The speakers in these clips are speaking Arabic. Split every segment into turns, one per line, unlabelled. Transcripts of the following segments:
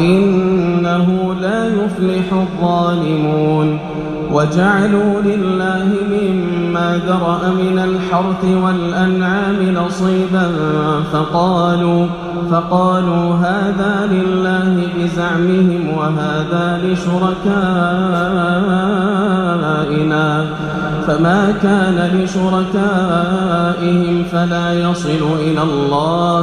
إنه لا يفلح الظالمون. وجعلوا لله مما ذرأ من الحرث والأنعام نصيبا فقالوا فقالوا هذا لله بزعمهم وهذا لشركائنا. فما كان لشركائهم فلا يصل إلى الله.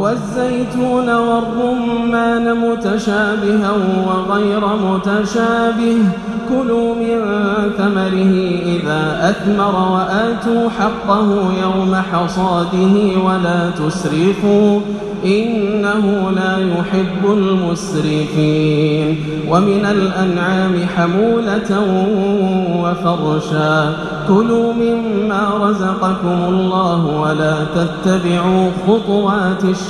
والزيتون والرمان متشابها وغير متشابه. كلوا من ثمره إذا أثمر وآتوا حقه يوم حصاده ولا تسرفوا. إنه لا يحب المسرفين. ومن الأنعام حمولة وفرشا. كلوا مما رزقكم الله ولا تتبعوا خطوات الشيطان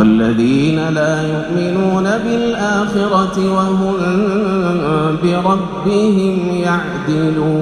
والذين لا يؤمنون بالآخرة وهم بربهم يعدلون.